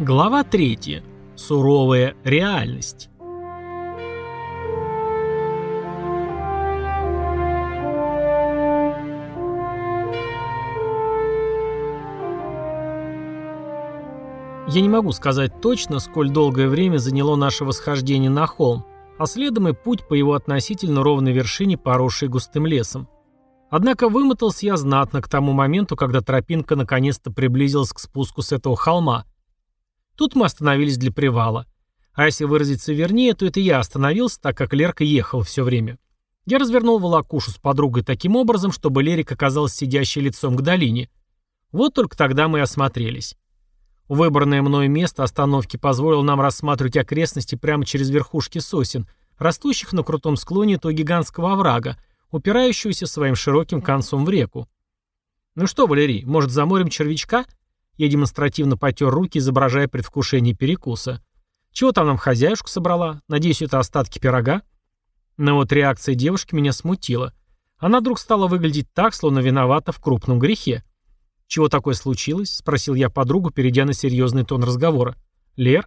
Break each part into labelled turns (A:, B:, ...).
A: Глава 3. Суровая реальность. Я не могу сказать точно, сколь долгое время заняло наше восхождение на холм, а следом и путь по его относительно ровной вершине, поросшей густым лесом. Однако вымотался я знатно к тому моменту, когда тропинка наконец-то приблизилась к спуску с этого холма. Тут мы остановились для привала. А если выразиться вернее, то это я остановился, так как Лерка ехал все время. Я развернул волокушу с подругой таким образом, чтобы Лерик оказался сидящей лицом к долине. Вот только тогда мы осмотрелись. Выбранное мною место остановки позволило нам рассматривать окрестности прямо через верхушки сосен, растущих на крутом склоне этого гигантского оврага, упирающегося своим широким концом в реку. «Ну что, Валерий, может, заморим червячка?» Я демонстративно потер руки, изображая предвкушение перекуса. «Чего там нам хозяюшка собрала? Надеюсь, это остатки пирога?» Но вот реакция девушки меня смутила. Она вдруг стала выглядеть так, словно виновата в крупном грехе. «Чего такое случилось?» — спросил я подругу, перейдя на серьезный тон разговора. «Лер?»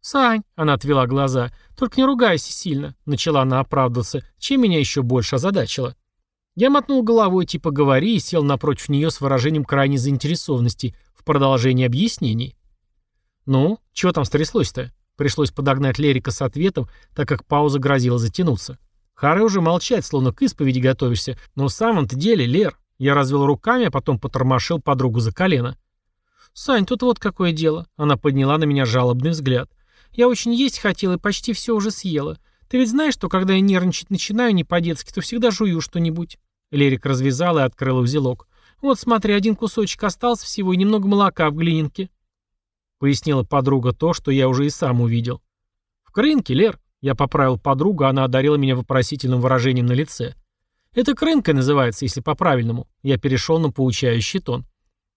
A: «Сань», — она отвела глаза, — «только не ругайся сильно», — начала она оправдываться, чем меня еще больше озадачило. Я мотнул головой, типа «говори», и сел напротив нее с выражением крайней заинтересованности в продолжении объяснений. «Ну, чего там стряслось-то?» Пришлось подогнать Лерика с ответом, так как пауза грозила затянуться. Харе уже молчать, словно к исповеди готовишься. Но в самом-то деле, Лер, я развел руками, а потом потормошил подругу за колено. «Сань, тут вот какое дело». Она подняла на меня жалобный взгляд. «Я очень есть хотела и почти все уже съела. Ты ведь знаешь, что когда я нервничать начинаю не по-детски, то всегда жую что-нибудь». Лерик развязал и открыл узелок. «Вот смотри, один кусочек остался всего и немного молока в глининке». Пояснила подруга то, что я уже и сам увидел. «В крынке, Лер». Я поправил подругу, она одарила меня вопросительным выражением на лице. Это крынка называется, если по-правильному. Я перешел на поучающий тон.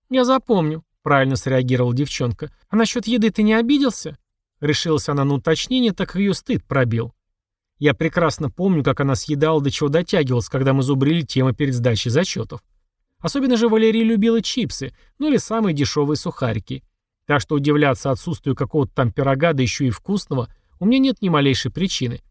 A: Я запомню, правильно среагировала девчонка. А насчет еды ты не обиделся? Решилась она на уточнение, так ее стыд пробил. Я прекрасно помню, как она съедала, до чего дотягивалась, когда мы зубрили темы перед сдачей зачетов. Особенно же Валерия любила чипсы, ну или самые дешевые сухарики. Так что удивляться отсутствию какого-то там пирога, да еще и вкусного, у меня нет ни малейшей причины.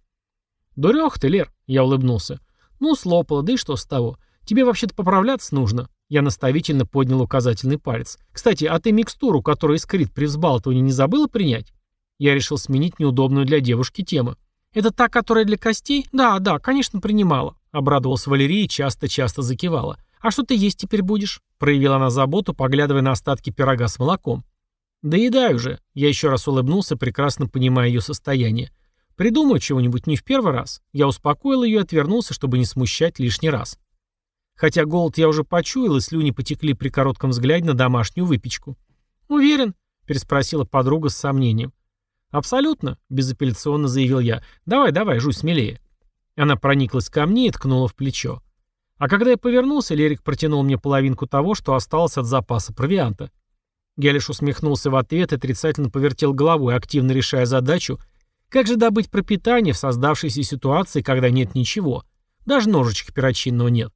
A: «Дурех ты, Лер», — я улыбнулся. «Ну, слопала, да и что с того? Тебе вообще-то поправляться нужно». Я наставительно поднял указательный палец. «Кстати, а ты микстуру, которая искрит при взбалтывании, не забыла принять?» Я решил сменить неудобную для девушки тему. «Это та, которая для костей?» «Да, да, конечно, принимала», — обрадовалась Валерия и часто-часто закивала. «А что ты есть теперь будешь?» — проявила она заботу, поглядывая на остатки пирога с молоком. «Доедай уже», — я еще раз улыбнулся, прекрасно понимая ее состояние. Придумаю чего-нибудь не в первый раз. Я успокоил ее и отвернулся, чтобы не смущать лишний раз. Хотя голод я уже почуял, и слюни потекли при коротком взгляде на домашнюю выпечку. «Уверен?» — переспросила подруга с сомнением. «Абсолютно», — безапелляционно заявил я. «Давай, давай, жуй смелее». Она прониклась ко мне и ткнула в плечо. А когда я повернулся, Лерик протянул мне половинку того, что осталось от запаса провианта. Лишь усмехнулся в ответ и отрицательно повертел головой, активно решая задачу, как же добыть пропитание в создавшейся ситуации, когда нет ничего? Даже ножичка перочинного нет.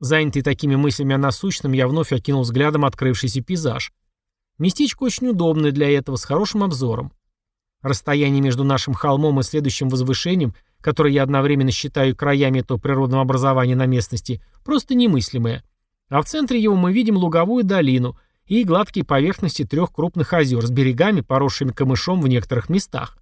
A: Занятый такими мыслями о насущном, я вновь окинул взглядом открывшийся пейзаж. Местечко очень удобное для этого, с хорошим обзором. Расстояние между нашим холмом и следующим возвышением, которое я одновременно считаю краями этого природного образования на местности, просто немыслимое. А в центре его мы видим луговую долину и гладкие поверхности трех крупных озер с берегами, поросшими камышом в некоторых местах.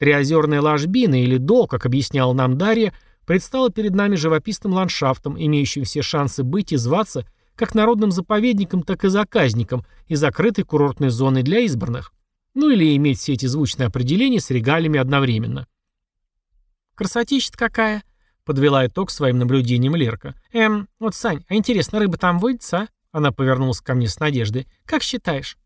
A: Триозерная ложбина или дол, как объясняла нам Дарья, предстала перед нами живописным ландшафтом, имеющим все шансы быть и зваться как народным заповедником, так и заказником и закрытой курортной зоной для избранных. Ну или иметь все эти звучные определения с регалиями одновременно. «Красотища какая!» — подвела итог своим наблюдением Лерка. «Эм, вот, Сань, а интересно, рыба там водится, а?» Она повернулась ко мне с надеждой. «Как считаешь?»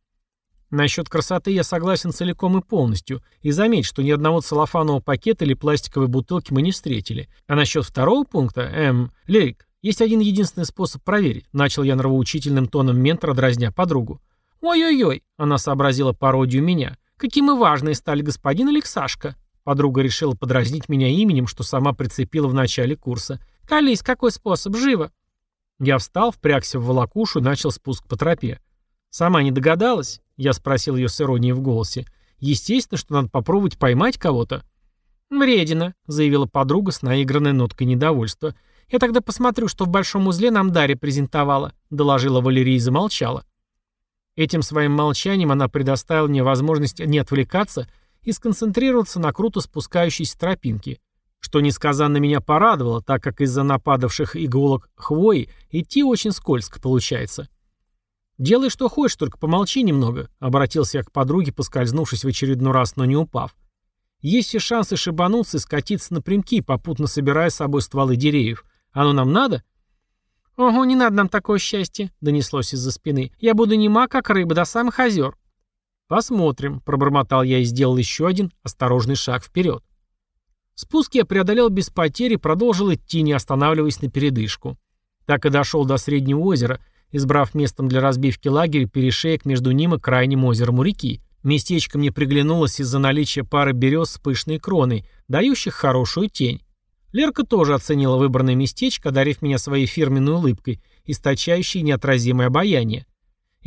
A: Насчет красоты я согласен целиком и полностью. И заметь, что ни одного целлофанового пакета или пластиковой бутылки мы не встретили. А насчет второго пункта, эм, Лерик, есть один единственный способ проверить. Начал я нравоучительным тоном ментора, дразня подругу. Ой-ой-ой, она сообразила пародию меня. Какие мы важные стали господин Алексашка. Подруга решила подразнить меня именем, что сама прицепила в начале курса. «Колись, какой способ? Живо!» Я встал, впрягся в волокушу и начал спуск по тропе. Сама не догадалась? Я спросил ее с иронией в голосе. «Естественно, что надо попробовать поймать кого-то». «Вредина», — заявила подруга с наигранной ноткой недовольства. «Я тогда посмотрю, что в большом узле нам Дарья презентовала», — доложила Валерия и замолчала. Этим своим молчанием она предоставила мне возможность не отвлекаться и сконцентрироваться на круто спускающейся тропинке, что несказанно меня порадовало, так как из-за нападавших иголок хвои идти очень скользко получается. «Делай, что хочешь, только помолчи немного», — обратился я к подруге, поскользнувшись в очередной раз, но не упав. «Есть все шансы шибануться и скатиться напрямки, попутно собирая с собой стволы деревьев. Оно нам надо?» «Ого, не надо нам такое счастье», — донеслось из-за спины. «Я буду нема, как рыба, до самых озер». «Посмотрим», — пробормотал я и сделал еще один осторожный шаг вперед. Спуск я преодолел без потерь и продолжил идти, не останавливаясь на передышку. Так и дошел до Среднего озера, избрав местом для разбивки лагеря перешеек между ним и крайним озером у реки. Местечко мне приглянулось из-за наличия пары берез с пышной кроной, дающих хорошую тень. Лерка тоже оценила выбранное местечко, одарив меня своей фирменной улыбкой, источающей неотразимое обаяние.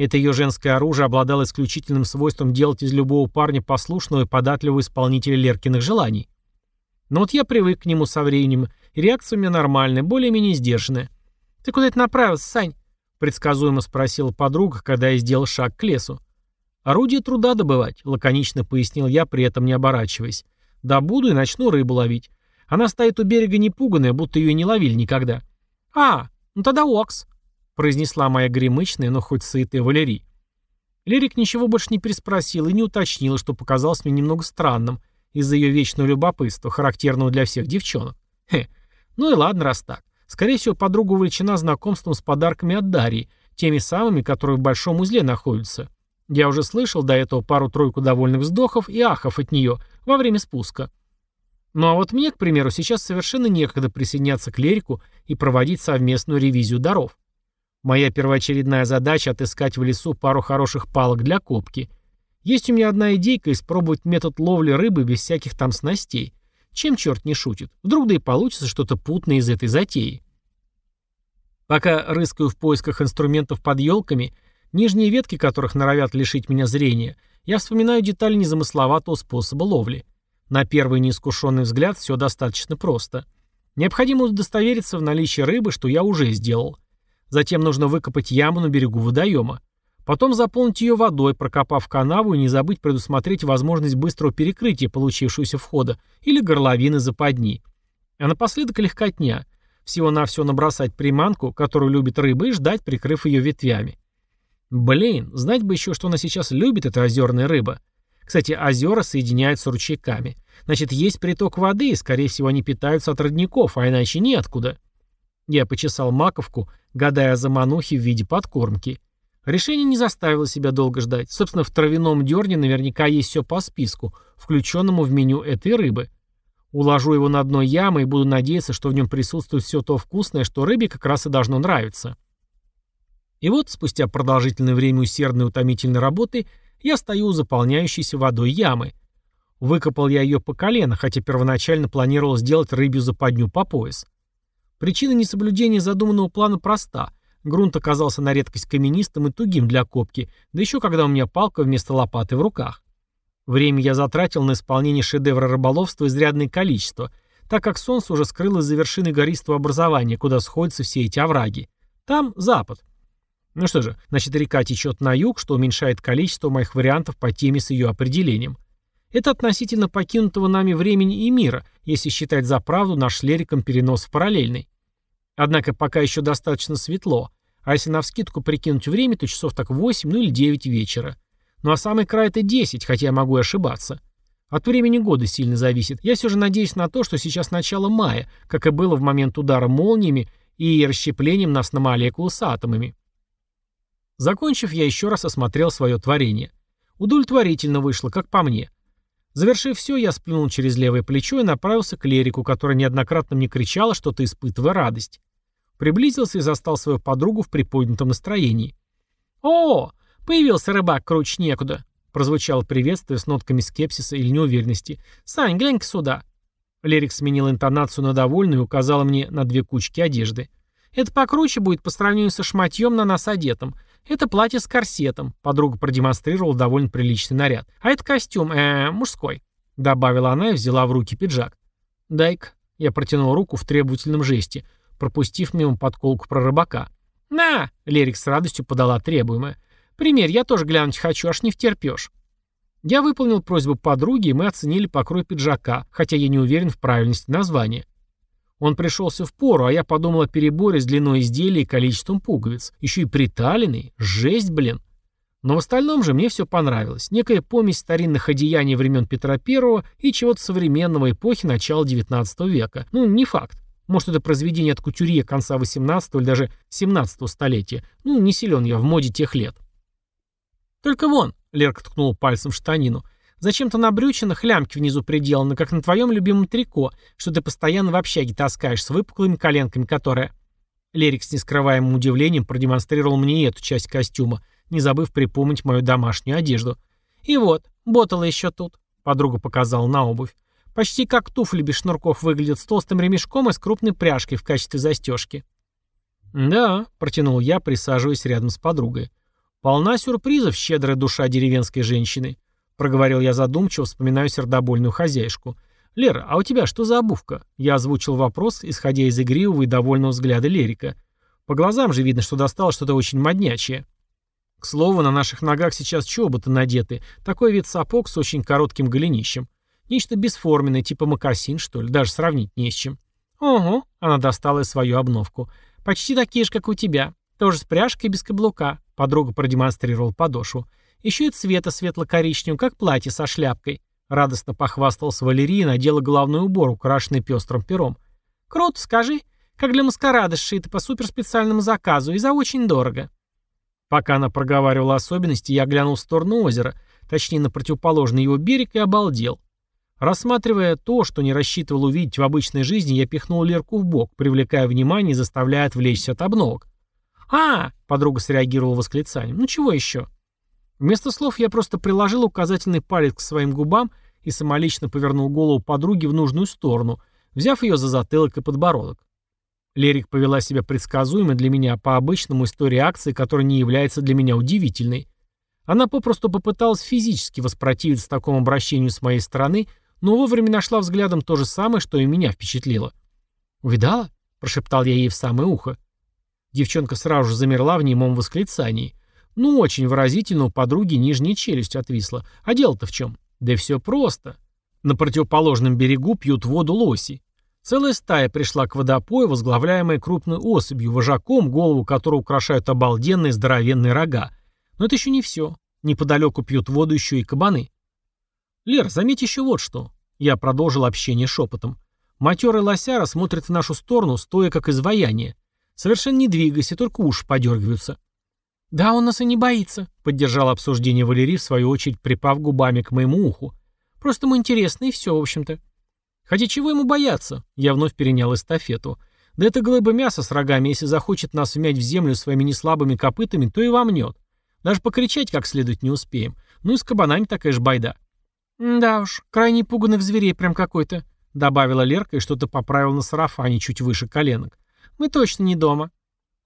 A: Это ее женское оружие обладало исключительным свойством делать из любого парня послушного и податливого исполнителя Леркиных желаний. Но вот я привык к нему со временем, и реакция у меня нормальная, более-менее сдержанная. «Ты куда это направился, Сань?» — предсказуемо спросила подруга, когда я сделал шаг к лесу. «Орудие труда добывать», — лаконично пояснил я, при этом не оборачиваясь. «Добуду и начну рыбу ловить. Она стоит у берега непуганная, будто ее не ловили никогда». «А, ну тогда окс», — произнесла моя гремычная, но хоть сытая Валерий. Лерик ничего больше не переспросил и не уточнил, что показалось мне немного странным, из-за ее вечного любопытства, характерного для всех девчонок. Хе. Ну и ладно, раз так. Скорее всего, подруга увлечена знакомством с подарками от Дарьи, теми самыми, которые в большом узле находятся. Я уже слышал до этого пару-тройку довольных вздохов и ахов от нее во время спуска. Ну а вот мне, к примеру, сейчас совершенно некогда присоединяться к Лерику и проводить совместную ревизию даров. Моя первоочередная задача — отыскать в лесу пару хороших палок для копки — есть у меня одна идейка испробовать метод ловли рыбы без всяких там снастей. Чем черт не шутит? Вдруг да и получится что-то путное из этой затеи. Пока рыскаю в поисках инструментов под елками, нижние ветки которых норовят лишить меня зрения, я вспоминаю детали незамысловатого способа ловли. На первый неискушенный взгляд все достаточно просто. Необходимо удостовериться в наличии рыбы, что я уже сделал. Затем нужно выкопать яму на берегу водоема. Потом заполнить ее водой, прокопав канаву и не забыть предусмотреть возможность быстрого перекрытия получившегося входа или горловины западни. А напоследок легкотня. Всего-навсего набросать приманку, которую любит рыба, и ждать, прикрыв ее ветвями. Блин, знать бы еще, что она сейчас любит, эта озерная рыба. Кстати, озера соединяются ручейками. Значит, есть приток воды, и, скорее всего, они питаются от родников, а иначе неоткуда. Я почесал маковку, гадая о заманухе в виде подкормки. Решение не заставило себя долго ждать. Собственно, в травяном дерне наверняка есть все по списку, включенному в меню этой рыбы. Уложу его на дно ямы и буду надеяться, что в нем присутствует все то вкусное, что рыбе как раз и должно нравиться. И вот, спустя продолжительное время усердной утомительной работы, я стою у заполняющейся водой ямы. Выкопал я ее по колено, хотя первоначально планировал сделать рыбью западню по пояс. Причина несоблюдения задуманного плана проста – Грунт оказался на редкость каменистым и тугим для копки, да еще когда у меня палка вместо лопаты в руках. Время я затратил на исполнение шедевра рыболовства изрядное количество, так как солнце уже скрылось за вершины гористого образования, куда сходятся все эти овраги. Там запад. Ну что же, значит река течет на юг, что уменьшает количество моих вариантов по теме с ее определением. Это относительно покинутого нами времени и мира, если считать за правду наш Лериком перенос в параллельный. Однако пока еще достаточно светло, а если навскидку прикинуть время, то часов так 8, ну или 9 вечера. Ну а самый край это 10, хотя я могу и ошибаться. От времени года сильно зависит. Я все же надеюсь на то, что сейчас начало мая, как и было в момент удара молниями и расщеплением нас на молекулы с атомами. Закончив, я еще раз осмотрел свое творение. Удовлетворительно вышло, как по мне. Завершив все, я сплюнул через левое плечо и направился к Лерику, которая неоднократно мне кричала, что-то испытывая радость. Приблизился и застал свою подругу в приподнятом настроении. «О, появился рыбак, круче некуда», — прозвучало приветствие с нотками скепсиса или неуверенности. «Сань, глянь-ка сюда». Лерик сменил интонацию на довольную и указал мне на две кучки одежды. «Это покруче будет по сравнению со шматьем на нас одетым. Это платье с корсетом. Подруга продемонстрировала довольно приличный наряд. А это костюм, э, мужской. Добавила она и взяла в руки пиджак. Дай-ка. Я протянул руку в требовательном жесте, пропустив мимо подколку про рыбака. «На!» — Лерик с радостью подала требуемое. «Пример, я тоже глянуть хочу, аж не втерпешь». Я выполнил просьбу подруги, и мы оценили покрой пиджака, хотя я не уверен в правильности названия. Он пришелся в пору, а я подумал о переборе с длиной изделия и количеством пуговиц. Еще и приталенный. Жесть, блин. Но в остальном же мне все понравилось. Некая помесь старинных одеяний времен Петра I и чего-то современного эпохи начала XIX века. Ну, не факт. Может, это произведение от кутюрье конца XVIII или даже XVII столетия. Ну, не силен я в моде тех лет. «Только вон», — Лерка ткнул пальцем в штанину, Зачем-то на брючинах лямки внизу приделаны, как на твоем любимом трико, что ты постоянно в общаге таскаешь с выпуклыми коленками, которые...» Лерик с нескрываемым удивлением продемонстрировал мне эту часть костюма, не забыв припомнить мою домашнюю одежду. «И вот, ботала еще тут», — подруга показала на обувь. «Почти как туфли без шнурков выглядят с толстым ремешком и с крупной пряжкой в качестве застежки». «Да», — протянул я, присаживаясь рядом с подругой. «Полна сюрпризов, щедрая душа деревенской женщины. Проговорил я задумчиво, вспоминаю сердобольную хозяйку. «Лера, а у тебя что за обувка?» Я озвучил вопрос, исходя из игривого и довольного взгляда Лерика. По глазам же видно, что достало что-то очень моднячее. К слову, на наших ногах сейчас чоботы надеты. Такой вид сапог с очень коротким голенищем. Нечто бесформенное, типа мокасин, что ли, даже сравнить не с чем. «Ого», — она достала свою обновку. «Почти такие же, как у тебя. Тоже с пряжкой без каблука», — подруга продемонстрировала подошву. Еще и цвета светло-коричневого, как платье со шляпкой. Радостно похвастался Валерий и надела головной убор, украшенный пестрым пером. «Круто, скажи. Как для маскарада сшито по суперспециальному заказу и за очень дорого». Пока она проговаривала особенности, я глянул в сторону озера, точнее на противоположный его берег и обалдел. Рассматривая то, что не рассчитывал увидеть в обычной жизни, я пихнул Лерку в бок, привлекая внимание и заставляя отвлечься от обновок. «А!» — подруга среагировала восклицанием. «Ну чего еще?» Вместо слов я просто приложил указательный палец к своим губам и самолично повернул голову подруги в нужную сторону, взяв ее за затылок и подбородок. Лерик повела себя предсказуемо для меня по обычному из той реакции, которая не является для меня удивительной. Она попросту попыталась физически воспротивиться такому обращению с моей стороны, но вовремя нашла взглядом то же самое, что и меня впечатлило. «Увидала?» – прошептал я ей в самое ухо. Девчонка сразу же замерла в немом восклицании. Ну, очень выразительно у подруги нижняя челюсть отвисла. А дело-то в чем? Да все просто. На противоположном берегу пьют воду лоси. Целая стая пришла к водопою, возглавляемая крупной особью, вожаком, голову которого украшают обалденные здоровенные рога. Но это еще не все. Неподалеку пьют воду еще и кабаны. «Лер, заметь еще вот что». Я продолжил общение шепотом. Матерый лосяра смотрит в нашу сторону, стоя как изваяние. Совершенно не двигаясь, только уши подергиваются. «Да, он нас и не боится», — поддержал обсуждение Валерий, в свою очередь припав губами к моему уху. «Просто ему интересно, и все, в общем-то». «Хотя чего ему бояться?» — я вновь перенял эстафету. «Да это глыба мяса с рогами, если захочет нас вмять в землю своими неслабыми копытами, то и вомнет. Даже покричать как следует не успеем. Ну и с кабанами такая же байда». «Да уж, крайне пуганных зверей прям какой-то», — добавила Лерка и что-то поправила на сарафане чуть выше коленок. «Мы точно не дома».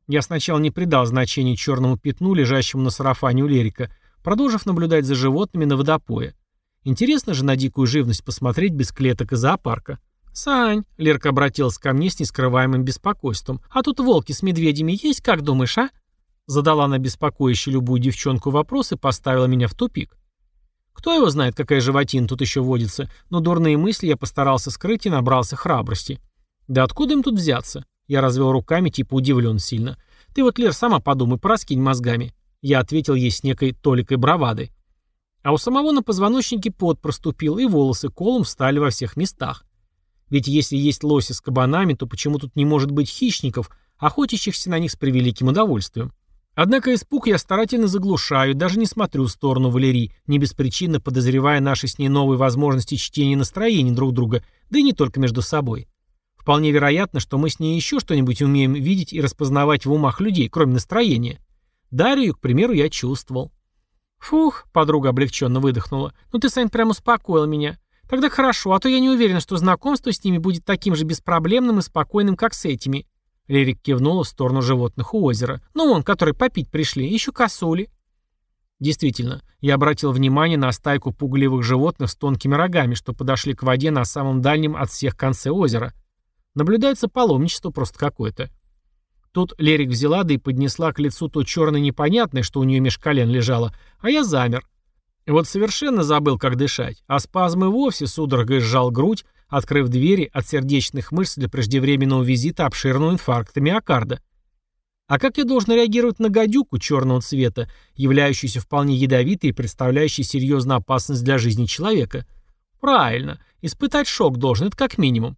A: Я сначала не придал значения черному пятну, лежащему на сарафане у Лерика, продолжив наблюдать за животными на водопое. Интересно же на дикую живность посмотреть без клеток и зоопарка. «Сань», — Лерка обратилась ко мне с нескрываемым беспокойством, «а тут волки с медведями есть, как думаешь, а?» Задала она беспокоящую любую девчонку вопрос и поставила меня в тупик. Кто его знает, какая животина тут еще водится, но дурные мысли я постарался скрыть и набрался храбрости. Да откуда им тут взяться? Я развел руками, типа удивлен сильно. «Ты вот, Лер, сама подумай, пораскинь мозгами». Я ответил ей с некой толикой бравады. А у самого на позвоночнике пот проступил, и волосы колом встали во всех местах. Ведь если есть лоси с кабанами, то почему тут не может быть хищников, охотящихся на них с превеликим удовольствием? Однако испуг я старательно заглушаю, даже не смотрю в сторону Валерии, не без причины подозревая наши с ней новые возможности чтения настроений друг друга, да и не только между собой. Вполне вероятно, что мы с ней еще что-нибудь умеем видеть и распознавать в умах людей, кроме настроения. Дарью, к примеру, я чувствовал. «Фух», — подруга облегченно выдохнула, — «ну ты, Сань, прямо успокоил меня. Тогда хорошо, а то я не уверена, что знакомство с ними будет таким же беспроблемным и спокойным, как с этими». Лерик кивнула в сторону животных у озера. «Ну вон, которые попить пришли, еще косули». Действительно, я обратил внимание на стайку пугливых животных с тонкими рогами, что подошли к воде на самом дальнем от всех конце озера. Наблюдается паломничество просто какое-то. Тут Лерик взяла да и поднесла к лицу то черное непонятное, что у нее меж колен лежало, а я замер. Вот совершенно забыл, как дышать, а спазмы вовсе судорогой сжал грудь, открыв двери от сердечных мышц для преждевременного визита обширного инфаркта миокарда. А как я должен реагировать на гадюку черного цвета, являющуюся вполне ядовитой и представляющей серьезную опасность для жизни человека? Правильно, испытать шок должен, это как минимум.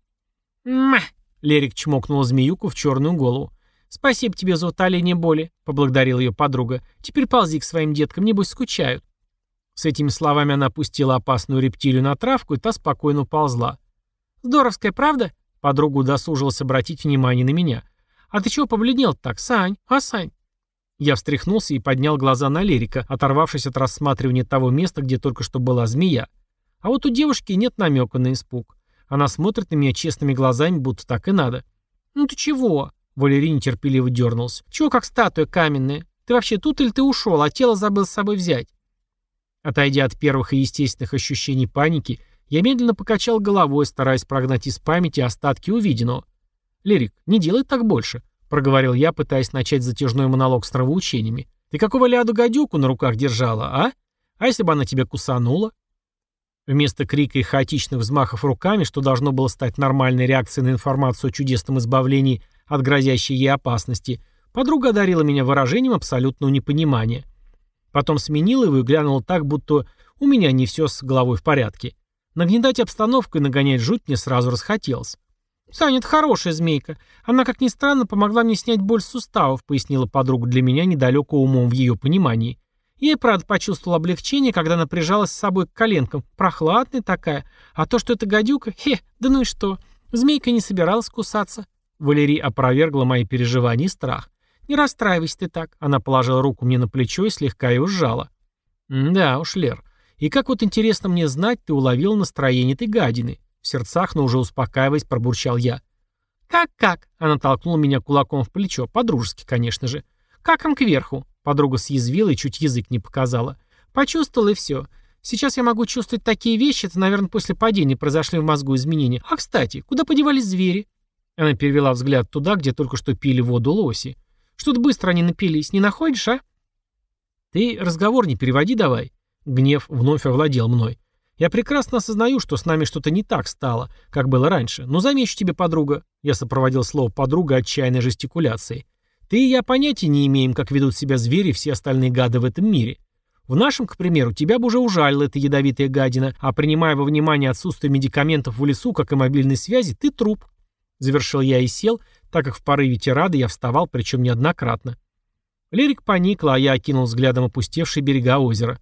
A: «Ма!» — Лерик чмокнул змеюку в черную голову. «Спасибо тебе за утоление боли», — поблагодарила ее подруга. «Теперь ползи к своим деткам, небось скучают». С этими словами она опустила опасную рептилию на травку, и та спокойно ползла. «Здоровская, правда?» — подруга удосужилась обратить внимание на меня. «А ты чего побледнел так, Сань? А, Сань?» Я встряхнулся и поднял глаза на Лерика, оторвавшись от рассматривания того места, где только что была змея. А вот у девушки нет намека на испуг. Она смотрит на меня честными глазами, будто так и надо. «Ну ты чего?» Валерий нетерпеливо дернулся. «Чего как статуя каменная? Ты вообще тут или ты ушел, а тело забыл с собой взять?» Отойдя от первых и естественных ощущений паники, я медленно покачал головой, стараясь прогнать из памяти остатки увиденного. «Лерик, не делай так больше», — проговорил я, пытаясь начать затяжной монолог с травоучениями. «Ты какого ляду гадюку на руках держала, а? А если бы она тебя кусанула?» Вместо крика и хаотичных взмахов руками, что должно было стать нормальной реакцией на информацию о чудесном избавлении от грозящей ей опасности, подруга одарила меня выражением абсолютного непонимания. Потом сменила его и глянула так, будто у меня не все с головой в порядке. Нагнетать обстановку и нагонять жуть мне сразу расхотелось. «Саня, это хорошая змейка. Она, как ни странно, помогла мне снять боль с суставов», пояснила подруга для меня недалеко умом в ее понимании. Я и правда почувствовал облегчение, когда она прижалась с собой к коленкам. Прохладная такая. А то, что это гадюка, хе, да ну и что. Змейка не собиралась кусаться. Валерий опровергла мои переживания и страх. «Не расстраивайся ты так». Она положила руку мне на плечо и слегка его сжала. «Да уж, Лер. И как вот интересно мне знать, ты уловил настроение этой гадины?» В сердцах, но уже успокаиваясь, пробурчал я. «Как-как?» Она толкнула меня кулаком в плечо. По-дружески, конечно же. «Каком кверху?» Подруга съязвила и чуть язык не показала. «Почувствовал и все. Сейчас я могу чувствовать такие вещи, это, наверное, после падения произошли в мозгу изменения. А, кстати, куда подевались звери?» Она перевела взгляд туда, где только что пили воду лоси. «Что-то быстро они напились, не находишь, а?» «Ты разговор не переводи давай». Гнев вновь овладел мной. «Я прекрасно осознаю, что с нами что-то не так стало, как было раньше. Но замечу тебе, подруга». Я сопроводил слово «подруга» отчаянной жестикуляцией. «Ты и я понятия не имеем, как ведут себя звери и все остальные гады в этом мире. В нашем, к примеру, тебя бы уже ужалила эта ядовитая гадина, а принимая во внимание отсутствие медикаментов в лесу, как и мобильной связи, ты труп. Завершил я и сел, так как в порыве тирады я вставал, причем неоднократно. Лерик поникла, а я окинул взглядом опустевшие берега озера.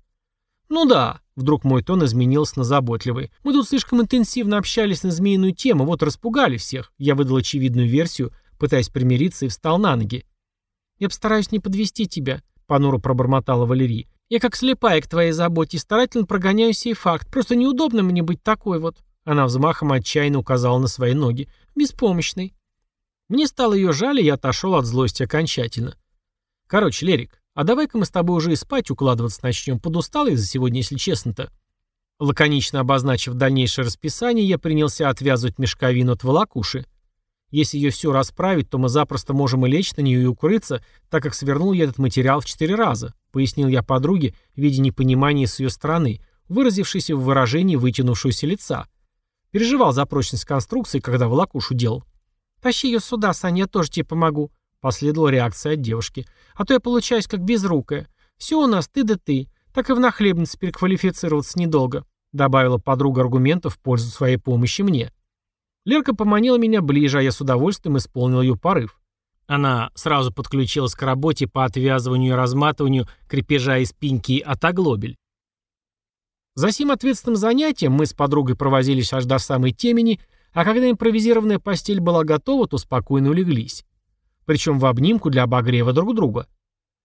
A: «Ну да», — вдруг мой тон изменился на заботливый. «Мы тут слишком интенсивно общались на змеиную тему, вот распугали всех». Я выдал очевидную версию, пытаясь примириться, и встал на ноги. «Я постараюсь не подвести тебя», — понуро пробормотала Валерий. «Я как слепая к твоей заботе старательно прогоняю сей факт. Просто неудобно мне быть такой вот». Она взмахом отчаянно указала на свои ноги. «Беспомощный». Мне стало ее жаль, и я отошел от злости окончательно. «Короче, Лерик, а давай-ка мы с тобой уже и спать укладываться начнем. Подустал я за сегодня, если честно-то». Лаконично обозначив дальнейшее расписание, я принялся отвязывать мешковину от волокуши. Если ее все расправить, то мы запросто можем и лечь на нее и укрыться, так как свернул я этот материал в четыре раза, пояснил я подруге, в виде непонимания с ее стороны, выразившейся в выражении вытянувшегося лица. Переживал за прочность конструкции, когда волокушу делал. «Тащи ее сюда, Саня, я тоже тебе помогу», — последовала реакция от девушки. «А то я получаюсь как безрукая. Все у нас ты да ты. Так и в нахлебнице переквалифицироваться недолго», — добавила подруга аргументов в пользу своей помощи мне. Лерка поманила меня ближе, а я с удовольствием исполнил ее порыв. Она сразу подключилась к работе по отвязыванию и разматыванию крепежа из пеньки от оглобель. За сим ответственным занятием мы с подругой провозились аж до самой темени, а когда импровизированная постель была готова, то спокойно улеглись. Причем в обнимку для обогрева друг друга.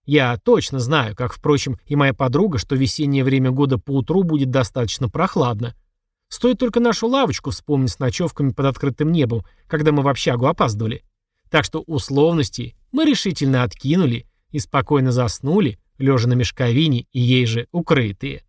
A: Я точно знаю, как, впрочем, и моя подруга, что весеннее время года по утру будет достаточно прохладно. Стоит только нашу лавочку вспомнить с ночевками под открытым небом, когда мы в общагу опаздывали. Так что условности мы решительно откинули и спокойно заснули, лежа на мешковине и ей же укрытые.